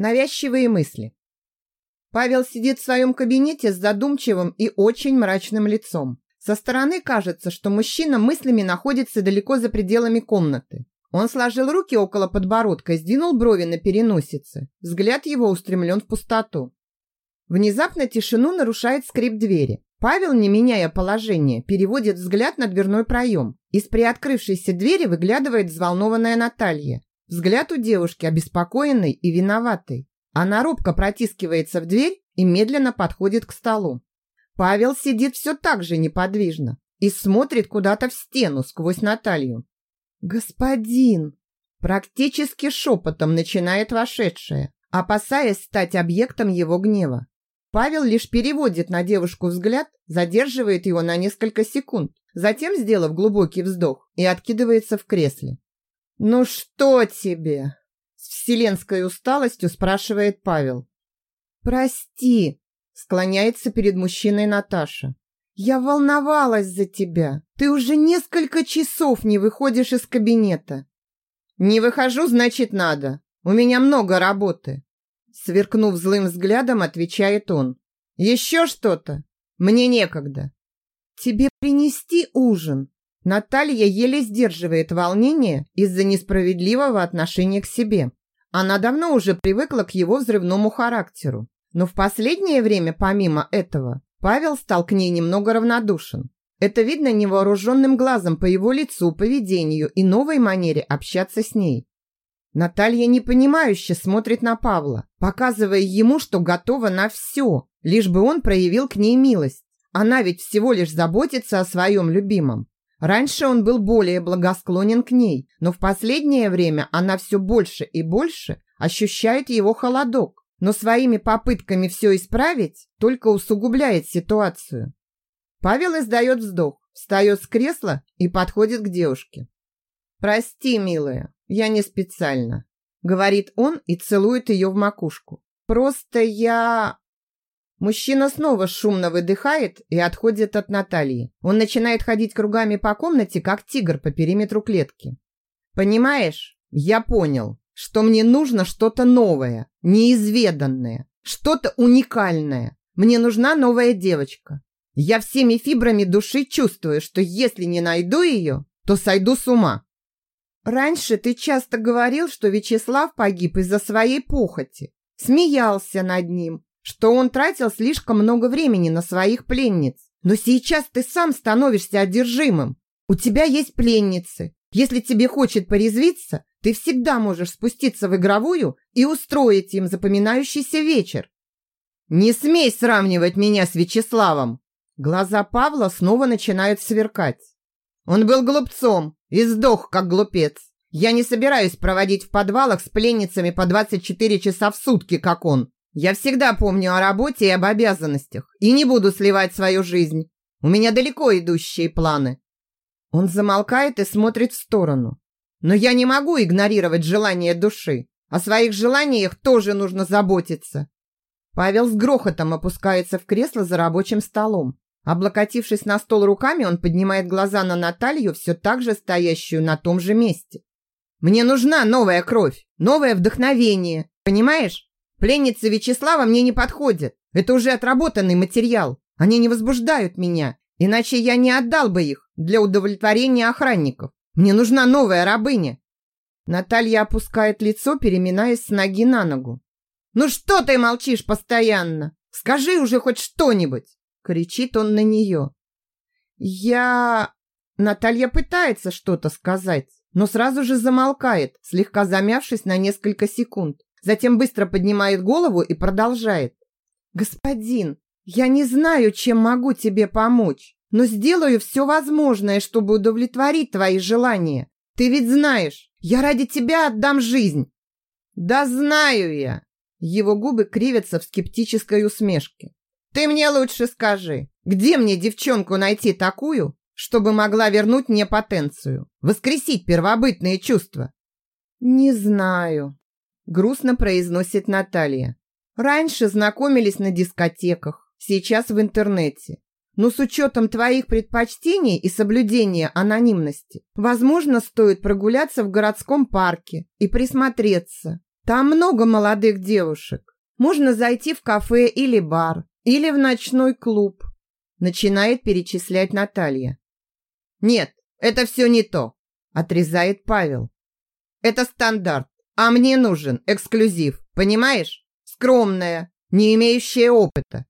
Навязчивые мысли. Павел сидит в своем кабинете с задумчивым и очень мрачным лицом. Со стороны кажется, что мужчина мыслями находится далеко за пределами комнаты. Он сложил руки около подбородка и сдвинул брови на переносице. Взгляд его устремлен в пустоту. Внезапно тишину нарушает скрип двери. Павел, не меняя положение, переводит взгляд на дверной проем. Из приоткрывшейся двери выглядывает взволнованная Наталья. Взгляд у девушки обеспокоенный и виноватый. Она робко протискивается в дверь и медленно подходит к столу. Павел сидит все так же неподвижно и смотрит куда-то в стену сквозь Наталью. «Господин!» Практически шепотом начинает вошедшая, опасаясь стать объектом его гнева. Павел лишь переводит на девушку взгляд, задерживает его на несколько секунд, затем, сделав глубокий вздох, и откидывается в кресле. «Ну что тебе?» С вселенской усталостью спрашивает Павел. «Прости», склоняется перед мужчиной Наташа. «Я волновалась за тебя. Ты уже несколько часов не выходишь из кабинета». «Не выхожу, значит, надо. У меня много работы». Сверкнув злым взглядом, отвечает он. «Еще что-то? Мне некогда». «Тебе принести ужин?» Наталья еле сдерживает волнение из-за несправедливого отношения к себе. Она давно уже привыкла к его взрывному характеру. Но в последнее время, помимо этого, Павел стал к ней немного равнодушен. Это видно невооруженным глазом по его лицу, поведению и новой манере общаться с ней. Наталья непонимающе смотрит на Павла, показывая ему, что готова на все, лишь бы он проявил к ней милость. Она ведь всего лишь заботится о своем любимом. Раньше он был более благосклонен к ней, но в последнее время она все больше и больше ощущает его холодок, но своими попытками все исправить только усугубляет ситуацию. Павел издает вздох, встает с кресла и подходит к девушке. «Прости, милая, я не специально», — говорит он и целует ее в макушку. «Просто я...» Мужчина снова шумно выдыхает и отходит от Натальи. Он начинает ходить кругами по комнате, как тигр по периметру клетки. «Понимаешь, я понял, что мне нужно что-то новое, неизведанное, что-то уникальное. Мне нужна новая девочка. Я всеми фибрами души чувствую, что если не найду ее, то сойду с ума. Раньше ты часто говорил, что Вячеслав погиб из-за своей похоти. Смеялся над ним, что он тратил слишком много времени на своих пленниц. Но сейчас ты сам становишься одержимым. У тебя есть пленницы. Если тебе хочет порезвиться, ты всегда можешь спуститься в игровую и устроить им запоминающийся вечер. Не смей сравнивать меня с Вячеславом. Глаза Павла снова начинают сверкать. Он был глупцом и сдох, как глупец. Я не собираюсь проводить в подвалах с пленницами по 24 часа в сутки, как он. Я всегда помню о работе и об обязанностях и не буду сливать свою жизнь. У меня далеко идущие планы. Он замолкает и смотрит в сторону. Но я не могу игнорировать желания души. О своих желаниях тоже нужно заботиться. Павел с грохотом опускается в кресло за рабочим столом. Облокотившись на стол руками, он поднимает глаза на Наталью, все так же стоящую на том же месте. «Мне нужна новая кровь, новое вдохновение, понимаешь? Пленницы Вячеслава мне не подходят. Это уже отработанный материал. Они не возбуждают меня, иначе я не отдал бы их для удовлетворения охранников. Мне нужна новая рабыня. Наталья опускает лицо, переминаясь с ноги на ногу. Ну что ты молчишь постоянно? Скажи уже хоть что-нибудь, кричит он на нее. Я Наталья пытается что-то сказать, но сразу же замолкает, слегка замявшись на несколько секунд. Затем быстро поднимает голову и продолжает. «Господин, я не знаю, чем могу тебе помочь, но сделаю все возможное, чтобы удовлетворить твои желания. Ты ведь знаешь, я ради тебя отдам жизнь». «Да знаю я!» Его губы кривятся в скептической усмешке. «Ты мне лучше скажи, где мне девчонку найти такую, чтобы могла вернуть мне потенцию, воскресить первобытные чувства?» «Не знаю», грустно произносит Наталья. Раньше знакомились на дискотеках, сейчас в интернете. Но с учетом твоих предпочтений и соблюдения анонимности, возможно, стоит прогуляться в городском парке и присмотреться. Там много молодых девушек. Можно зайти в кафе или бар, или в ночной клуб. Начинает перечислять Наталья. Нет, это все не то, отрезает Павел. Это стандарт, а мне нужен эксклюзив, понимаешь? Скромная, не имеющая опыта.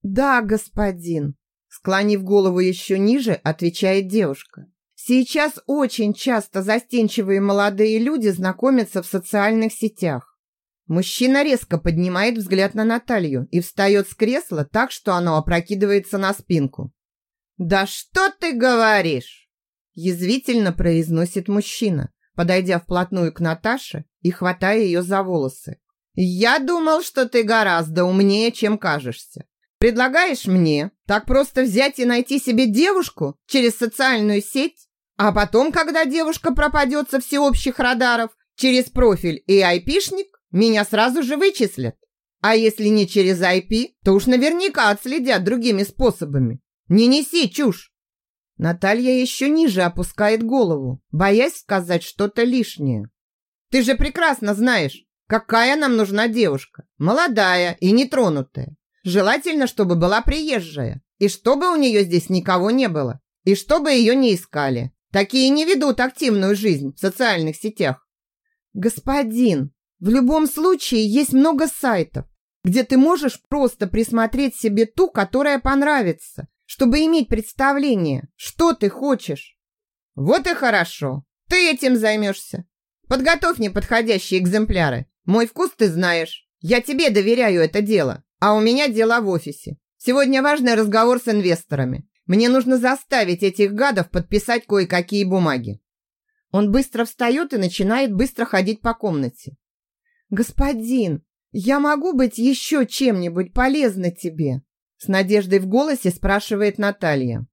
Да, господин, склонив голову еще ниже, отвечает девушка. Сейчас очень часто застенчивые молодые люди знакомятся в социальных сетях. Мужчина резко поднимает взгляд на Наталью и встает с кресла так, что оно опрокидывается на спинку. «Да что ты говоришь?» Язвительно произносит мужчина, подойдя вплотную к Наташе и хватая ее за волосы. «Я думал, что ты гораздо умнее, чем кажешься. Предлагаешь мне так просто взять и найти себе девушку через социальную сеть? А потом, когда девушка пропадет со всеобщих радаров, через профиль и айпишник, меня сразу же вычислят. А если не через IP, то уж наверняка отследят другими способами. Не неси чушь. Наталья еще ниже опускает голову, боясь сказать что-то лишнее. Ты же прекрасно знаешь, какая нам нужна девушка. Молодая и нетронутая. Желательно, чтобы была приезжая. И чтобы у нее здесь никого не было. И чтобы ее не искали. Такие не ведут активную жизнь в социальных сетях. Господин, в любом случае есть много сайтов, где ты можешь просто присмотреть себе ту, которая понравится, чтобы иметь представление, что ты хочешь. Вот и хорошо. Ты этим займешься. Подготовь мне подходящие экземпляры. Мой вкус ты знаешь. Я тебе доверяю это дело, а у меня дела в офисе. Сегодня важный разговор с инвесторами. Мне нужно заставить этих гадов подписать кое-какие бумаги. Он быстро встает и начинает быстро ходить по комнате. Господин, я могу быть еще чем-нибудь полезна тебе? С надеждой в голосе спрашивает Наталья.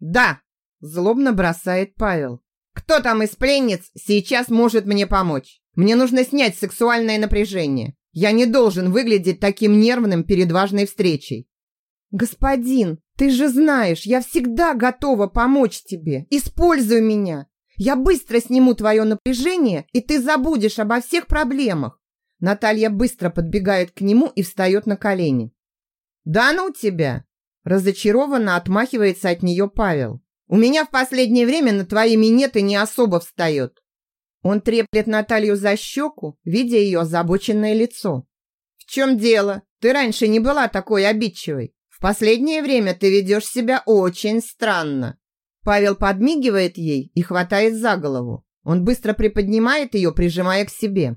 Да, злобно бросает Павел. Кто там из пленниц сейчас может мне помочь? Мне нужно снять сексуальное напряжение. Я не должен выглядеть таким нервным перед важной встречей. Господин, ты же знаешь, я всегда готова помочь тебе. Используй меня. Я быстро сниму твое напряжение, и ты забудешь обо всех проблемах. Наталья быстро подбегает к нему и встает на колени. Да ну тебя! Разочарованно отмахивается от нее Павел. У меня в последнее время на твои минеты не особо встает. Он треплет Наталью за щеку, видя ее озабоченное лицо. В чем дело? Ты раньше не была такой обидчивой последнее время ты ведешь себя очень странно». Павел подмигивает ей и хватает за голову. Он быстро приподнимает ее, прижимая к себе.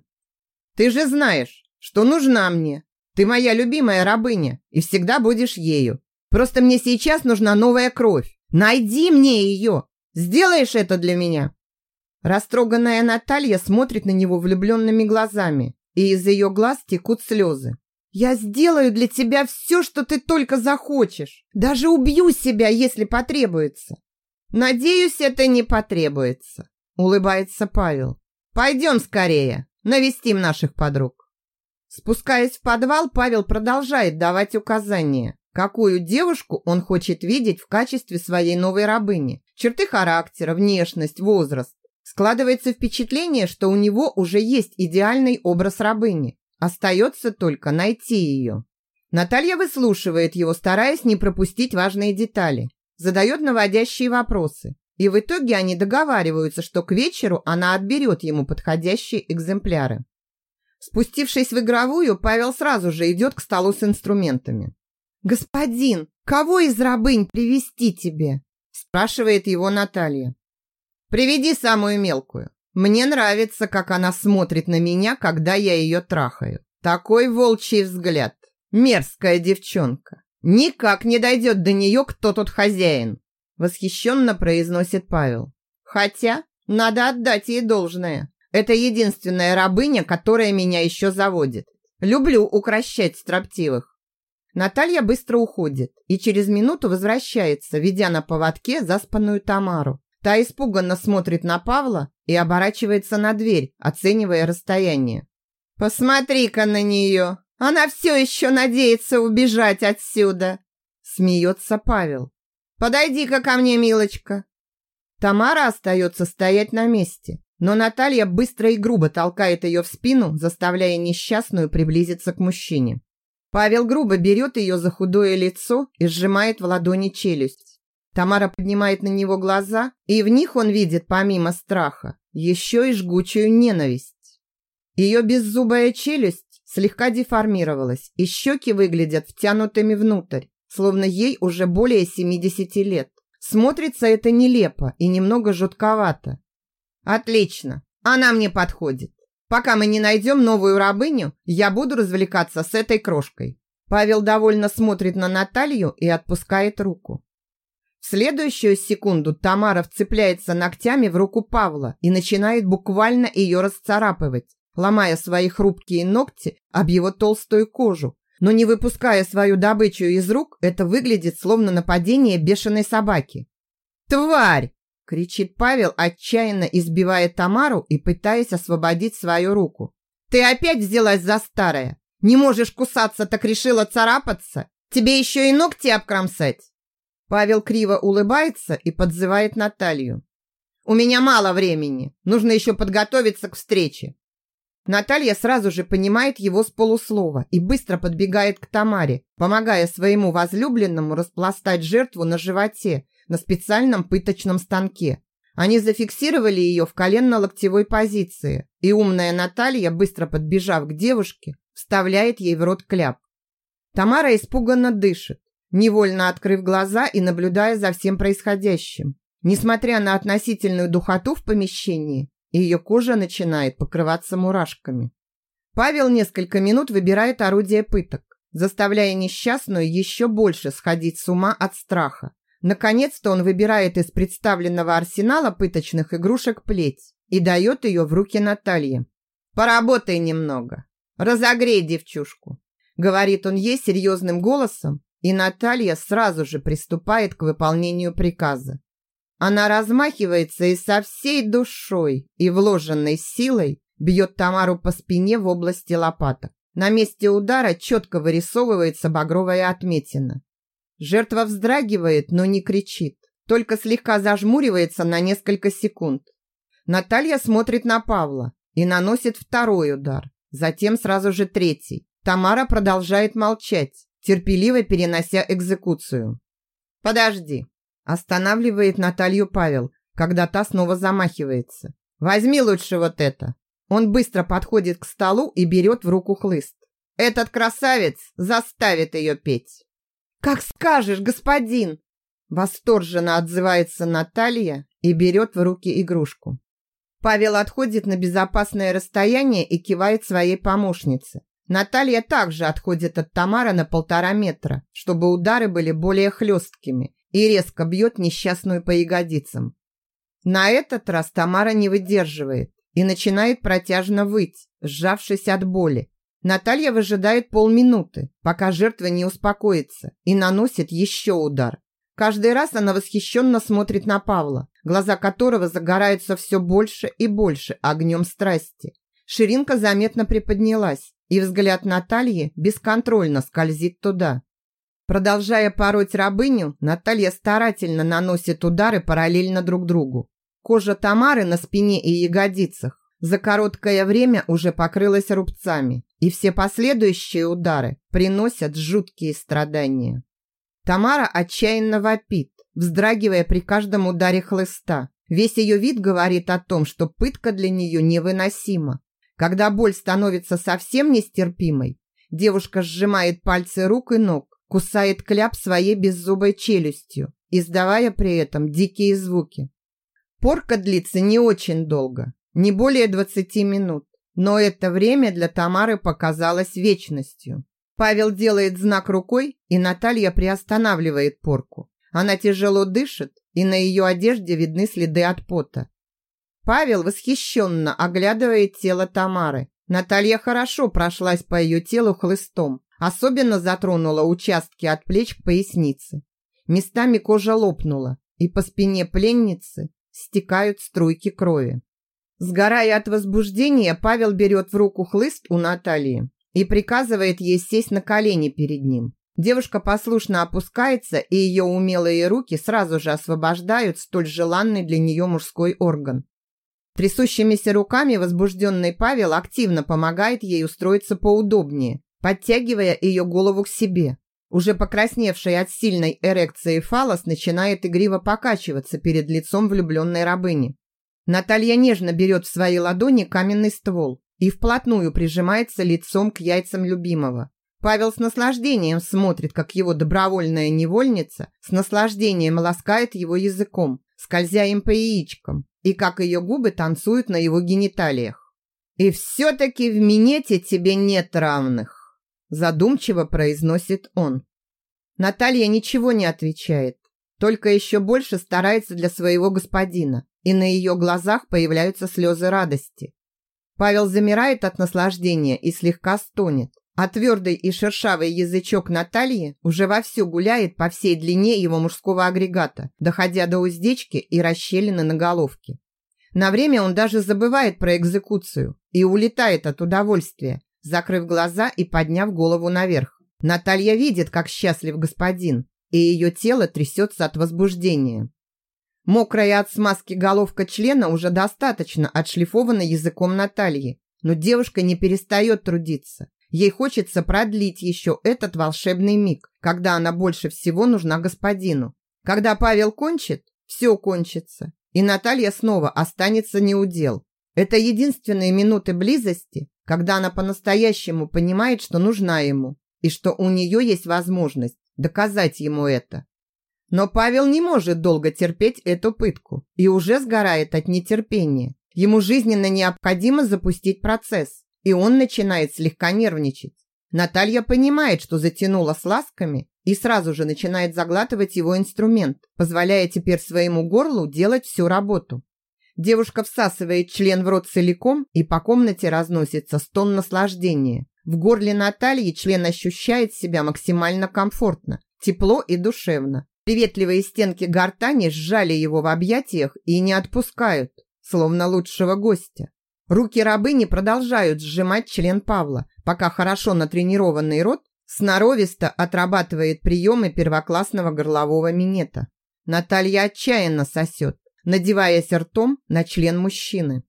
«Ты же знаешь, что нужна мне. Ты моя любимая рабыня и всегда будешь ею. Просто мне сейчас нужна новая кровь. Найди мне ее. Сделаешь это для меня?» Растроганная Наталья смотрит на него влюбленными глазами, и из ее глаз текут слезы. Я сделаю для тебя все, что ты только захочешь. Даже убью себя, если потребуется. Надеюсь, это не потребуется, улыбается Павел. Пойдем скорее, навестим наших подруг. Спускаясь в подвал, Павел продолжает давать указания, какую девушку он хочет видеть в качестве своей новой рабыни. Черты характера, внешность, возраст. Складывается впечатление, что у него уже есть идеальный образ рабыни. Остается только найти ее. Наталья выслушивает его, стараясь не пропустить важные детали. Задает наводящие вопросы. И в итоге они договариваются, что к вечеру она отберет ему подходящие экземпляры. Спустившись в игровую, Павел сразу же идет к столу с инструментами. «Господин, кого из рабынь привести тебе?» спрашивает его Наталья. «Приведи самую мелкую. Мне нравится, как она смотрит на меня, когда я ее трахаю. Такой волчий взгляд. Мерзкая девчонка. Никак не дойдет до нее, кто тут хозяин. Восхищенно произносит Павел. Хотя, надо отдать ей должное. Это единственная рабыня, которая меня еще заводит. Люблю укращать строптивых. Наталья быстро уходит и через минуту возвращается, ведя на поводке заспанную Тамару. Та испуганно смотрит на Павла и оборачивается на дверь, оценивая расстояние. «Посмотри-ка на нее! Она все еще надеется убежать отсюда!» Смеется Павел. «Подойди-ка ко мне, милочка!» Тамара остается стоять на месте, Но Наталья быстро и грубо толкает ее в спину, заставляя несчастную приблизиться к мужчине. Павел грубо берет ее за худое лицо и сжимает в ладони челюсть. Тамара поднимает на него глаза, и в них он видит, помимо страха, еще и жгучую ненависть. Ее беззубая челюсть слегка деформировалась, и щеки выглядят втянутыми внутрь, словно ей уже более 70 лет. Смотрится это нелепо и немного жутковато. Отлично, она мне подходит. Пока мы не найдем новую рабыню, я буду развлекаться с этой крошкой. Павел довольно смотрит на Наталью и отпускает руку. В следующую секунду Тамара вцепляется ногтями в руку Павла и начинает буквально ее расцарапывать, ломая свои хрупкие ногти об его толстую кожу. Но не выпуская свою добычу из рук, это выглядит словно нападение бешеной собаки. «Тварь!» Кричит Павел, отчаянно избивая Тамару и пытаясь освободить свою руку. Ты опять взялась за старое? Не можешь кусаться, так решила царапаться? Тебе еще и ногти обкромсать? Павел криво улыбается и подзывает Наталью. У меня мало времени. Нужно еще подготовиться к встрече. Наталья сразу же понимает его с полуслова и быстро подбегает к Тамаре, помогая своему возлюбленному распластать жертву на животе на специальном пыточном станке. Они зафиксировали ее в коленно-локтевой позиции, и умная Наталья, быстро подбежав к девушке, вставляет ей в рот кляп. Тамара испуганно дышит, невольно открыв глаза и наблюдая за всем происходящим. Несмотря на относительную духоту в помещении, ее кожа начинает покрываться мурашками. Павел несколько минут выбирает орудие пыток, заставляя несчастную еще больше сходить с ума от страха. Наконец-то он выбирает из представленного арсенала пыточных игрушек плеть и дает ее в руки Наталье. «Поработай немного, разогрей девчушку», говорит он ей серьезным голосом, и Наталья сразу же приступает к выполнению приказа. Она размахивается и со всей душой и вложенной силой бьет Тамару по спине в области лопаток. На месте удара четко вырисовывается багровая отметина. Жертва вздрагивает, но не кричит, только слегка зажмуривается на несколько секунд. Наталья смотрит на Павла и наносит второй удар, затем сразу же третий. Тамара продолжает молчать, терпеливо перенося экзекуцию. «Подожди», – останавливает Наталью Павел, когда та снова замахивается. «Возьми лучше вот это». Он быстро подходит к столу и берет в руку хлыст. Этот красавец заставит ее петь. «Как скажешь, господин!» Восторженно отзывается Наталья и берет в руки игрушку. Павел отходит на безопасное расстояние и кивает своей помощнице. Наталья также отходит от Тамара на полтора метра, чтобы удары были более хлесткими и резко бьет несчастную по ягодицам. На этот раз Тамара не выдерживает и начинает протяжно выть, сжавшись от боли, Наталья выжидает полминуты, пока жертва не успокоится, и наносит еще удар. Каждый раз она восхищенно смотрит на Павла, глаза которого загораются все больше и больше огнем страсти. Ширинка заметно приподнялась, и взгляд Натальи бесконтрольно скользит туда. Продолжая пороть рабыню, Наталья старательно наносит удары параллельно друг другу. Кожа Тамары на спине и ягодицах за короткое время уже покрылась рубцами, и все последующие удары приносят жуткие страдания. Тамара отчаянно вопит, вздрагивая при каждом ударе хлыста. Весь ее вид говорит о том, что пытка для нее невыносима. Когда боль становится совсем нестерпимой, девушка сжимает пальцы рук и ног, кусает кляп своей беззубой челюстью, издавая при этом дикие звуки. Порка длится не очень долго, не более 20 минут. Но это время для Тамары показалось вечностью. Павел делает знак рукой, и Наталья приостанавливает порку. Она тяжело дышит, и на ее одежде видны следы от пота. Павел восхищенно оглядывает тело Тамары. Наталья хорошо прошлась по ее телу хлыстом, особенно затронула участки от плеч к пояснице. Местами кожа лопнула, и по спине пленницы стекают струйки крови. Сгорая от возбуждения, Павел берет в руку хлыст у Натальи и приказывает ей сесть на колени перед ним. Девушка послушно опускается, и ее умелые руки сразу же освобождают столь желанный для нее мужской орган. Трясущимися руками возбужденный Павел активно помогает ей устроиться поудобнее, подтягивая ее голову к себе. Уже покрасневший от сильной эрекции фалос начинает игриво покачиваться перед лицом влюбленной рабыни. Наталья нежно берет в свои ладони каменный ствол и вплотную прижимается лицом к яйцам любимого. Павел с наслаждением смотрит, как его добровольная невольница с наслаждением ласкает его языком, скользя им по яичкам, и как ее губы танцуют на его гениталиях. «И все-таки в минете тебе нет равных», задумчиво произносит он. Наталья ничего не отвечает, только еще больше старается для своего господина, и на ее глазах появляются слезы радости. Павел замирает от наслаждения и слегка стонет, а твердый и шершавый язычок Натальи уже вовсю гуляет по всей длине его мужского агрегата, доходя до уздечки и расщелины на головке. На время он даже забывает про экзекуцию и улетает от удовольствия, закрыв глаза и подняв голову наверх. Наталья видит, как счастлив господин, и ее тело трясется от возбуждения. Мокрая от смазки головка члена уже достаточно отшлифована языком Натальи, но девушка не перестает трудиться. Ей хочется продлить еще этот волшебный миг, когда она больше всего нужна господину. Когда Павел кончит, все кончится, и Наталья снова останется неудел. Это единственные минуты близости, когда она по-настоящему понимает, что нужна ему, и что у нее есть возможность доказать ему это. Но Павел не может долго терпеть эту пытку и уже сгорает от нетерпения. Ему жизненно необходимо запустить процесс, и он начинает слегка нервничать. Наталья понимает, что затянула с ласками и сразу же начинает заглатывать его инструмент, позволяя теперь своему горлу делать всю работу. Девушка всасывает член в рот целиком, и по комнате разносится стон наслаждения. В горле Натальи член ощущает себя максимально комфортно, тепло и душевно. Приветливые стенки гортани сжали его в объятиях и не отпускают, словно лучшего гостя. Руки рабыни продолжают сжимать член Павла, пока хорошо натренированный рот сноровисто отрабатывает приемы первоклассного горлового минета. Наталья отчаянно сосет, надеваясь ртом на член мужчины.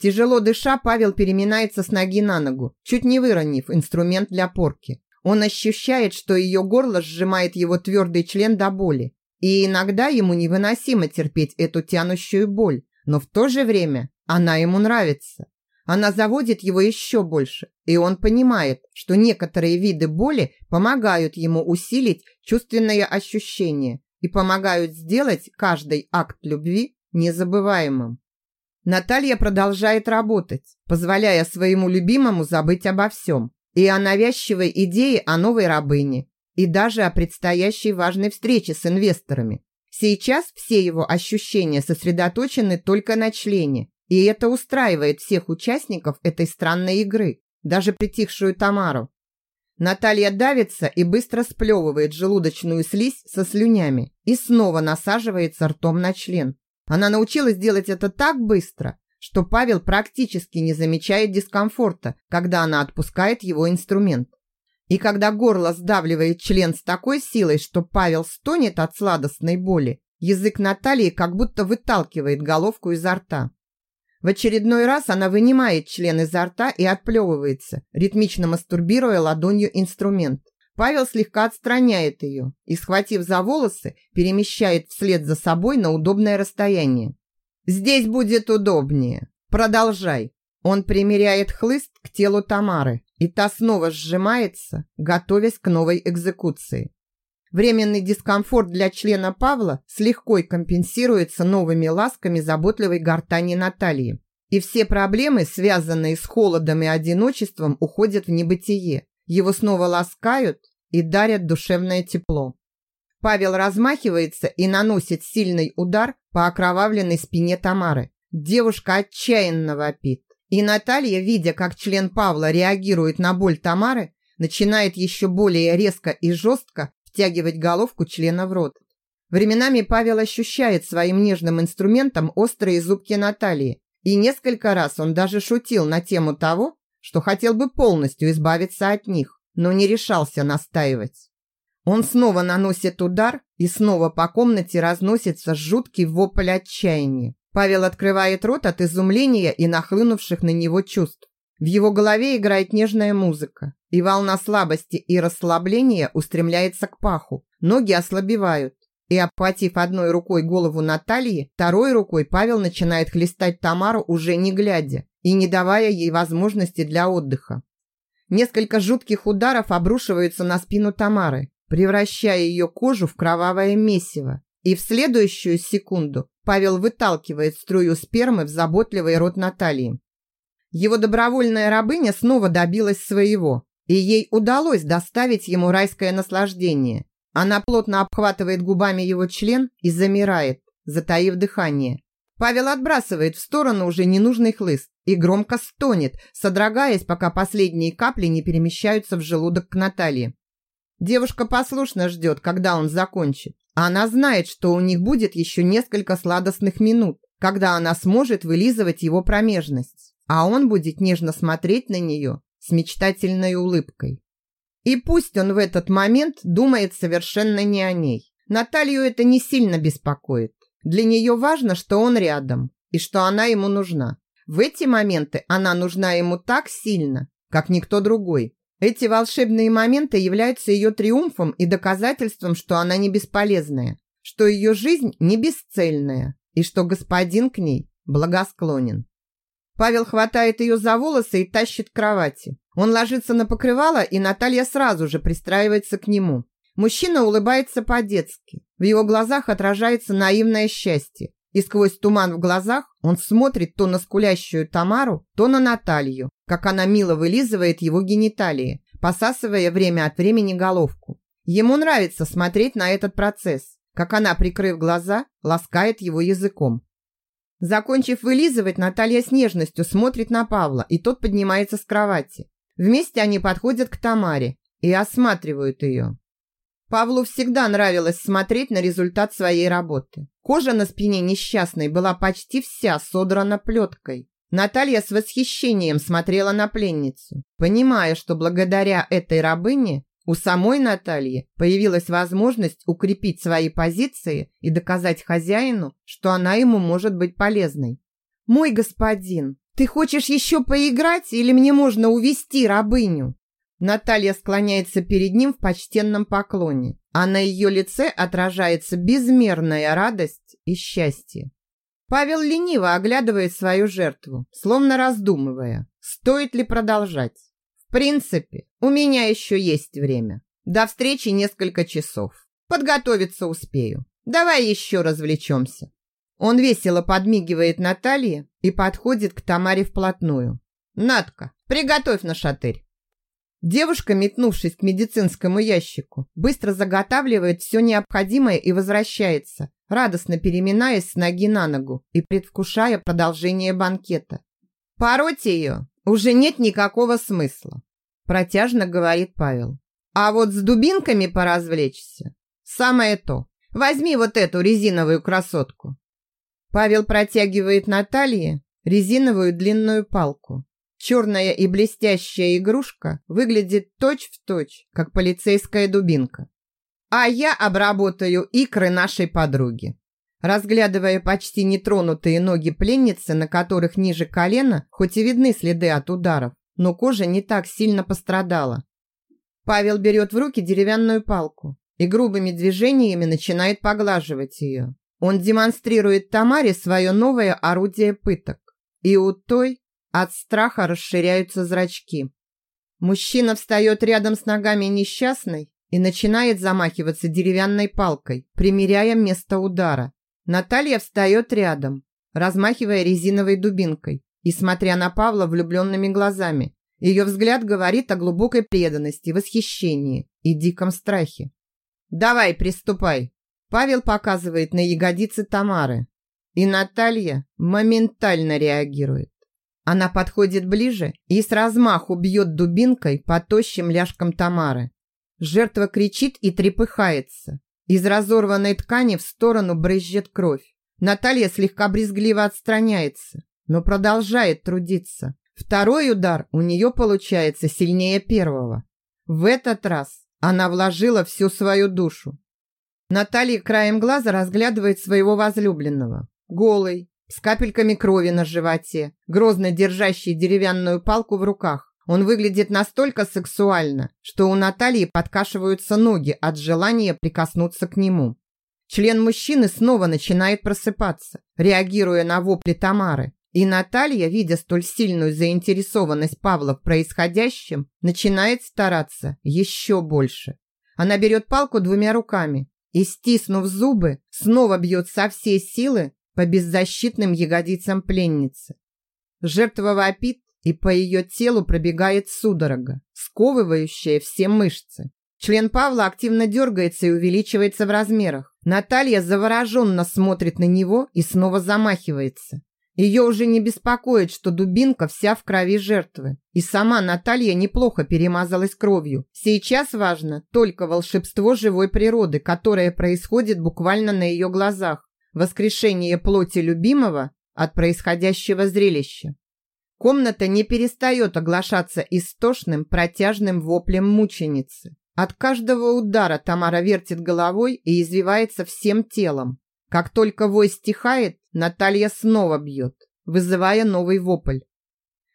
Тяжело дыша, Павел переминается с ноги на ногу, чуть не выронив инструмент для порки. Он ощущает, что ее горло сжимает его твердый член до боли. И иногда ему невыносимо терпеть эту тянущую боль, но в то же время она ему нравится. Она заводит его еще больше, и он понимает, что некоторые виды боли помогают ему усилить чувственное ощущение и помогают сделать каждый акт любви незабываемым. Наталья продолжает работать, позволяя своему любимому забыть обо всем, и о навязчивой идее о новой рабыне, и даже о предстоящей важной встрече с инвесторами. Сейчас все его ощущения сосредоточены только на члене, и это устраивает всех участников этой странной игры, даже притихшую Тамару. Наталья давится и быстро сплевывает желудочную слизь со слюнями и снова насаживается ртом на член. Она научилась делать это так быстро, что Павел практически не замечает дискомфорта, когда она отпускает его инструмент. И когда горло сдавливает член с такой силой, что Павел стонет от сладостной боли, язык Натальи как будто выталкивает головку изо рта. В очередной раз она вынимает член изо рта и отплевывается, ритмично мастурбируя ладонью инструмент. Павел слегка отстраняет ее и, схватив за волосы, перемещает вслед за собой на удобное расстояние. Здесь будет удобнее. Продолжай. Он примеряет хлыст к телу Тамары, и та снова сжимается, готовясь к новой экзекуции. Временный дискомфорт для члена Павла с легкой компенсируется новыми ласками заботливой гортани Натальи. И все проблемы, связанные с холодом и одиночеством, уходят в небытие. Его снова ласкают и дарят душевное тепло. Павел размахивается и наносит сильный удар по окровавленной спине Тамары. Девушка отчаянно вопит. И Наталья, видя, как член Павла реагирует на боль Тамары, начинает еще более резко и жестко втягивать головку члена в рот. Временами Павел ощущает своим нежным инструментом острые зубки Натальи. И несколько раз он даже шутил на тему того, что хотел бы полностью избавиться от них, но не решался настаивать. Он снова наносит удар, и снова по комнате разносится жуткий вопль отчаяния. Павел открывает рот от изумления и нахлынувших на него чувств. В его голове играет нежная музыка, и волна слабости и расслабления устремляется к паху. Ноги ослабевают, и, обхватив одной рукой голову Натальи, второй рукой Павел начинает хлестать Тамару уже не глядя и не давая ей возможности для отдыха. Несколько жутких ударов обрушиваются на спину Тамары, превращая ее кожу в кровавое месиво. И в следующую секунду Павел выталкивает струю спермы в заботливый рот Натальи. Его добровольная рабыня снова добилась своего, и ей удалось доставить ему райское наслаждение. Она плотно обхватывает губами его член и замирает, затаив дыхание. Павел отбрасывает в сторону уже ненужный хлыст и громко стонет, содрогаясь, пока последние капли не перемещаются в желудок к Наталье. Девушка послушно ждет, когда он закончит. Она знает, что у них будет еще несколько сладостных минут, когда она сможет вылизывать его промежность, а он будет нежно смотреть на нее с мечтательной улыбкой. И пусть он в этот момент думает совершенно не о ней. Наталью это не сильно беспокоит. Для нее важно, что он рядом и что она ему нужна. В эти моменты она нужна ему так сильно, как никто другой. Эти волшебные моменты являются ее триумфом и доказательством, что она не бесполезная, что ее жизнь не бесцельная и что господин к ней благосклонен. Павел хватает ее за волосы и тащит к кровати. Он ложится на покрывало, и Наталья сразу же пристраивается к нему. Мужчина улыбается по-детски. В его глазах отражается наивное счастье. И сквозь туман в глазах он смотрит то на скулящую Тамару, то на Наталью, как она мило вылизывает его гениталии, посасывая время от времени головку. Ему нравится смотреть на этот процесс, как она, прикрыв глаза, ласкает его языком. Закончив вылизывать, Наталья с нежностью смотрит на Павла, и тот поднимается с кровати. Вместе они подходят к Тамаре и осматривают ее. Павлу всегда нравилось смотреть на результат своей работы. Кожа на спине несчастной была почти вся содрана плеткой. Наталья с восхищением смотрела на пленницу, понимая, что благодаря этой рабыне у самой Натальи появилась возможность укрепить свои позиции и доказать хозяину, что она ему может быть полезной. «Мой господин, ты хочешь еще поиграть или мне можно увести рабыню?» Наталья склоняется перед ним в почтенном поклоне, а на ее лице отражается безмерная радость и счастье. Павел лениво оглядывает свою жертву, словно раздумывая, стоит ли продолжать. В принципе, у меня еще есть время. До встречи несколько часов. Подготовиться успею. Давай еще развлечемся. Он весело подмигивает Наталье и подходит к Тамаре вплотную. Надка, приготовь на шатырь. Девушка, метнувшись к медицинскому ящику, быстро заготавливает все необходимое и возвращается, радостно переминаясь с ноги на ногу и предвкушая продолжение банкета. «Пороть ее уже нет никакого смысла», протяжно говорит Павел. «А вот с дубинками поразвлечься – самое то. Возьми вот эту резиновую красотку». Павел протягивает Наталье резиновую длинную палку. Черная и блестящая игрушка выглядит точь-в-точь, точь, как полицейская дубинка. А я обработаю икры нашей подруги. Разглядывая почти нетронутые ноги пленницы, на которых ниже колена, хоть и видны следы от ударов, но кожа не так сильно пострадала. Павел берет в руки деревянную палку и грубыми движениями начинает поглаживать ее. Он демонстрирует Тамаре свое новое орудие пыток. И у той от страха расширяются зрачки. Мужчина встает рядом с ногами несчастной и начинает замахиваться деревянной палкой, примеряя место удара. Наталья встает рядом, размахивая резиновой дубинкой и смотря на Павла влюбленными глазами. Ее взгляд говорит о глубокой преданности, восхищении и диком страхе. «Давай, приступай!» Павел показывает на ягодицы Тамары. И Наталья моментально реагирует. Она подходит ближе и с размаху бьет дубинкой по тощим ляжкам Тамары. Жертва кричит и трепыхается. Из разорванной ткани в сторону брызжет кровь. Наталья слегка брезгливо отстраняется, но продолжает трудиться. Второй удар у нее получается сильнее первого. В этот раз она вложила всю свою душу. Наталья краем глаза разглядывает своего возлюбленного. Голый, с капельками крови на животе, грозно держащий деревянную палку в руках. Он выглядит настолько сексуально, что у Натальи подкашиваются ноги от желания прикоснуться к нему. Член мужчины снова начинает просыпаться, реагируя на вопли Тамары. И Наталья, видя столь сильную заинтересованность Павла в происходящем, начинает стараться еще больше. Она берет палку двумя руками и, стиснув зубы, снова бьет со всей силы по беззащитным ягодицам пленницы. Жертва вопит, и по ее телу пробегает судорога, сковывающая все мышцы. Член Павла активно дергается и увеличивается в размерах. Наталья завороженно смотрит на него и снова замахивается. Ее уже не беспокоит, что дубинка вся в крови жертвы. И сама Наталья неплохо перемазалась кровью. Сейчас важно только волшебство живой природы, которое происходит буквально на ее глазах. Воскрешение плоти любимого от происходящего зрелища. Комната не перестает оглашаться истошным, протяжным воплем мученицы. От каждого удара Тамара вертит головой и извивается всем телом. Как только вой стихает, Наталья снова бьет, вызывая новый вопль.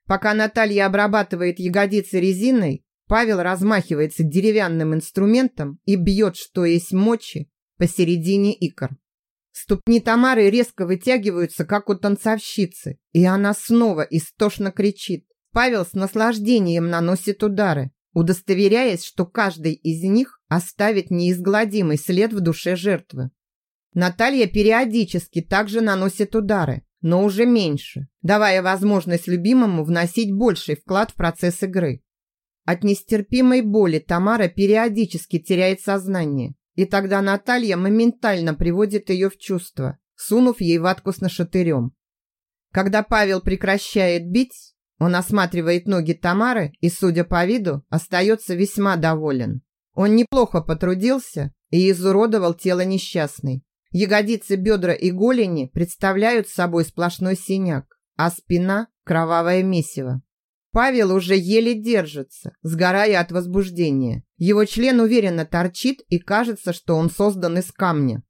Пока Наталья обрабатывает ягодицы резиной, Павел размахивается деревянным инструментом и бьет, что есть мочи, посередине икр. Ступни Тамары резко вытягиваются, как у танцовщицы, и она снова истошно кричит. Павел с наслаждением наносит удары, удостоверяясь, что каждый из них оставит неизгладимый след в душе жертвы. Наталья периодически также наносит удары, но уже меньше, давая возможность любимому вносить больший вклад в процесс игры. От нестерпимой боли Тамара периодически теряет сознание, и тогда Наталья моментально приводит ее в чувство, сунув ей ватку с нашатырем. Когда Павел прекращает бить, он осматривает ноги Тамары и, судя по виду, остается весьма доволен. Он неплохо потрудился и изуродовал тело несчастной. Ягодицы, бедра и голени представляют собой сплошной синяк, а спина – кровавое месиво. Павел уже еле держится, сгорая от возбуждения. Его член уверенно торчит и кажется, что он создан из камня.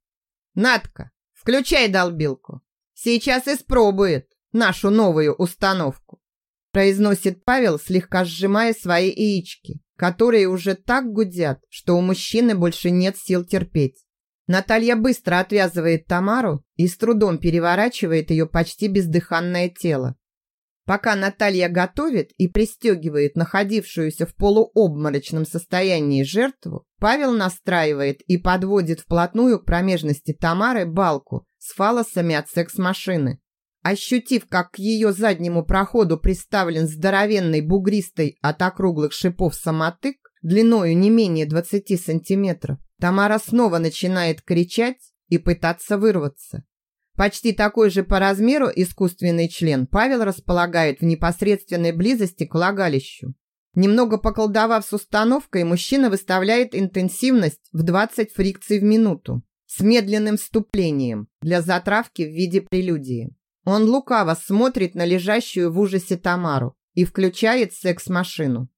«Надка, включай долбилку. Сейчас испробует нашу новую установку», произносит Павел, слегка сжимая свои яички, которые уже так гудят, что у мужчины больше нет сил терпеть. Наталья быстро отвязывает Тамару и с трудом переворачивает ее почти бездыханное тело. Пока Наталья готовит и пристегивает находившуюся в полуобморочном состоянии жертву, Павел настраивает и подводит вплотную к промежности Тамары балку с фалосами от секс-машины. Ощутив, как к ее заднему проходу приставлен здоровенный бугристый от округлых шипов самотык, длиною не менее 20 сантиметров, Тамара снова начинает кричать и пытаться вырваться. Почти такой же по размеру искусственный член Павел располагает в непосредственной близости к влагалищу. Немного поколдовав с установкой, мужчина выставляет интенсивность в 20 фрикций в минуту с медленным вступлением для затравки в виде прелюдии. Он лукаво смотрит на лежащую в ужасе Тамару и включает секс-машину.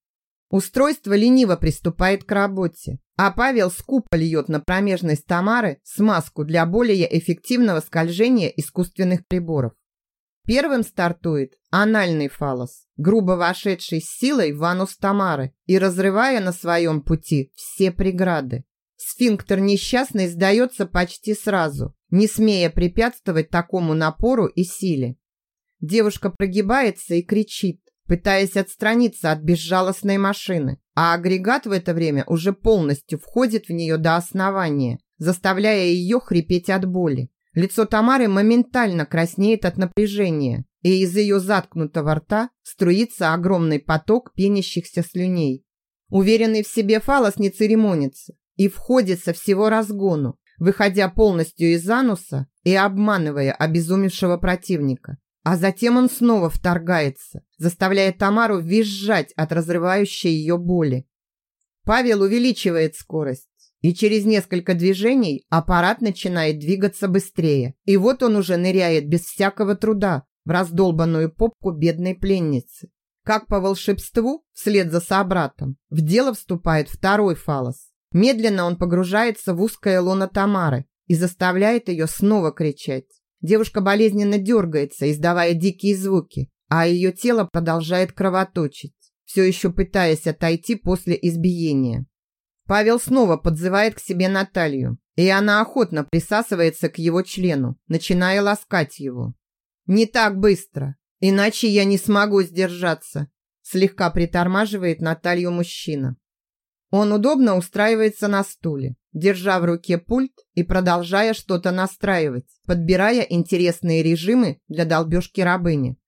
Устройство лениво приступает к работе, а Павел скупо льет на промежность Тамары смазку для более эффективного скольжения искусственных приборов. Первым стартует анальный фалос, грубо вошедший с силой в анус Тамары и разрывая на своем пути все преграды. Сфинктер несчастный сдается почти сразу, не смея препятствовать такому напору и силе. Девушка прогибается и кричит, пытаясь отстраниться от безжалостной машины, а агрегат в это время уже полностью входит в нее до основания, заставляя ее хрипеть от боли. Лицо Тамары моментально краснеет от напряжения, и из ее заткнутого рта струится огромный поток пенящихся слюней. Уверенный в себе фалос не церемонится и входит со всего разгону, выходя полностью из ануса и обманывая обезумевшего противника. А затем он снова вторгается, заставляя Тамару визжать от разрывающей ее боли. Павел увеличивает скорость, и через несколько движений аппарат начинает двигаться быстрее. И вот он уже ныряет без всякого труда в раздолбанную попку бедной пленницы. Как по волшебству, вслед за собратом, в дело вступает второй фалос. Медленно он погружается в узкое лоно Тамары и заставляет ее снова кричать. Девушка болезненно дергается, издавая дикие звуки, а ее тело продолжает кровоточить, все еще пытаясь отойти после избиения. Павел снова подзывает к себе Наталью, и она охотно присасывается к его члену, начиная ласкать его. «Не так быстро, иначе я не смогу сдержаться», слегка притормаживает Наталью мужчина. Он удобно устраивается на стуле, держа в руке пульт и продолжая что-то настраивать, подбирая интересные режимы для долбежки рабыни.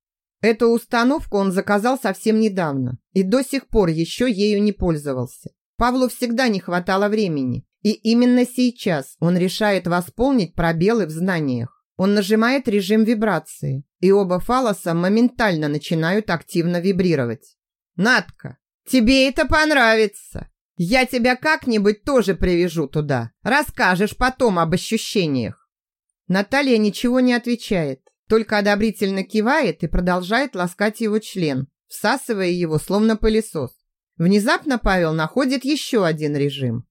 Эту установку он заказал совсем недавно и до сих пор еще ею не пользовался. Павлу всегда не хватало времени, и именно сейчас он решает восполнить пробелы в знаниях. Он нажимает режим вибрации, и оба фалоса моментально начинают активно вибрировать. «Натка, тебе это понравится!» Я тебя как-нибудь тоже привяжу туда. Расскажешь потом об ощущениях. Наталья ничего не отвечает, только одобрительно кивает и продолжает ласкать его член, всасывая его словно пылесос. Внезапно Павел находит еще один режим.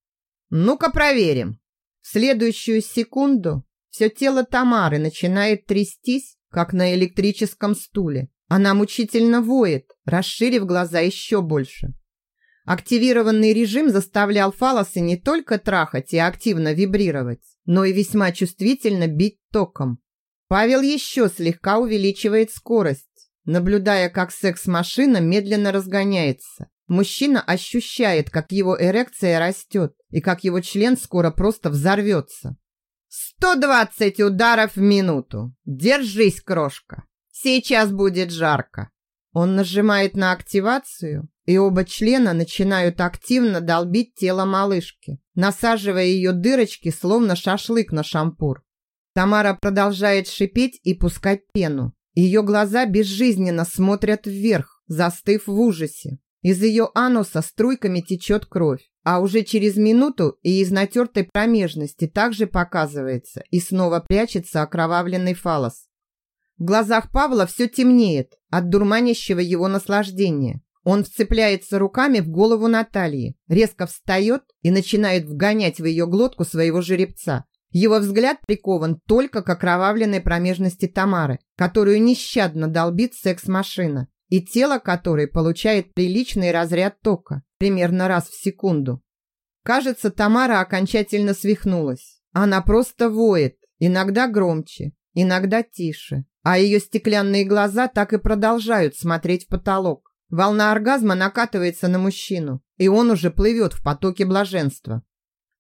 Ну-ка проверим. В следующую секунду все тело Тамары начинает трястись, как на электрическом стуле. Она мучительно воет, расширив глаза еще больше. Активированный режим заставлял фалосы не только трахать и активно вибрировать, но и весьма чувствительно бить током. Павел еще слегка увеличивает скорость, наблюдая, как секс-машина медленно разгоняется. Мужчина ощущает, как его эрекция растет и как его член скоро просто взорвется. «Сто двадцать ударов в минуту! Держись, крошка! Сейчас будет жарко!» Он нажимает на активацию, и оба члена начинают активно долбить тело малышки, насаживая ее дырочки, словно шашлык на шампур. Тамара продолжает шипеть и пускать пену. Ее глаза безжизненно смотрят вверх, застыв в ужасе. Из ее ануса струйками течет кровь, а уже через минуту и из натертой промежности также показывается и снова прячется окровавленный фалос. В глазах Павла все темнеет от дурманящего его наслаждения. Он вцепляется руками в голову Натальи, резко встает и начинает вгонять в ее глотку своего жеребца. Его взгляд прикован только к окровавленной промежности Тамары, которую нещадно долбит секс-машина, и тело которой получает приличный разряд тока, примерно раз в секунду. Кажется, Тамара окончательно свихнулась. Она просто воет, иногда громче, иногда тише, а ее стеклянные глаза так и продолжают смотреть в потолок. Волна оргазма накатывается на мужчину, и он уже плывет в потоке блаженства.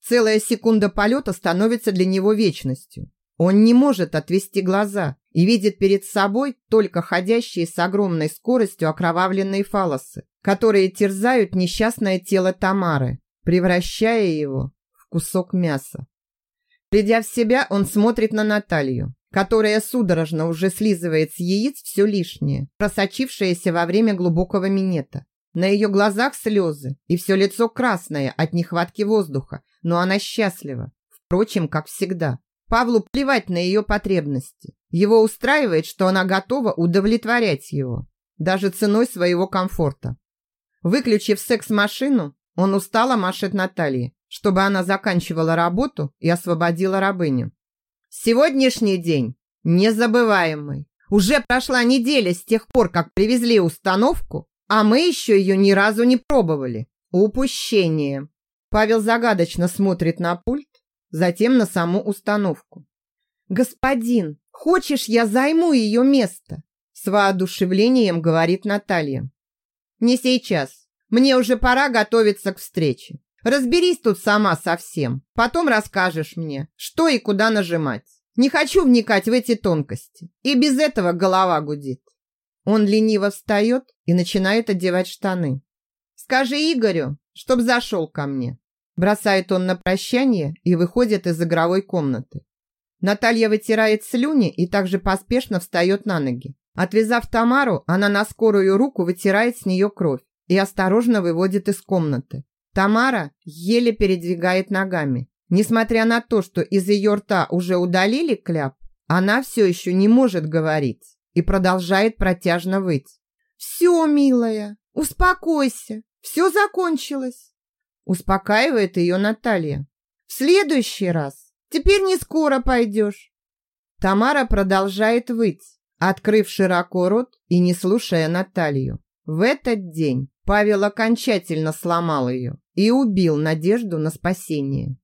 Целая секунда полета становится для него вечностью. Он не может отвести глаза и видит перед собой только ходящие с огромной скоростью окровавленные фалосы, которые терзают несчастное тело Тамары, превращая его в кусок мяса. Придя в себя, он смотрит на Наталью которая судорожно уже слизывает с яиц все лишнее, просочившееся во время глубокого минета. На ее глазах слезы, и все лицо красное от нехватки воздуха, но она счастлива. Впрочем, как всегда. Павлу плевать на ее потребности. Его устраивает, что она готова удовлетворять его, даже ценой своего комфорта. Выключив секс-машину, он устало машет Наталье, чтобы она заканчивала работу и освободила рабыню. Сегодняшний день незабываемый. Уже прошла неделя с тех пор, как привезли установку, а мы еще ее ни разу не пробовали. Упущение. Павел загадочно смотрит на пульт, затем на саму установку. «Господин, хочешь, я займу ее место?» С воодушевлением говорит Наталья. «Не сейчас. Мне уже пора готовиться к встрече. Разберись тут сама совсем. Потом расскажешь мне, что и куда нажимать. Не хочу вникать в эти тонкости. И без этого голова гудит. Он лениво встает и начинает одевать штаны. Скажи Игорю, чтоб зашел ко мне. Бросает он на прощание и выходит из игровой комнаты. Наталья вытирает слюни и также поспешно встает на ноги. Отвязав Тамару, она на скорую руку вытирает с нее кровь и осторожно выводит из комнаты. Тамара еле передвигает ногами. Несмотря на то, что из ее рта уже удалили кляп, она все еще не может говорить и продолжает протяжно выть. «Все, милая, успокойся, все закончилось», успокаивает ее Наталья. «В следующий раз, теперь не скоро пойдешь». Тамара продолжает выть, открыв широко рот и не слушая Наталью. В этот день Павел окончательно сломал ее и убил надежду на спасение.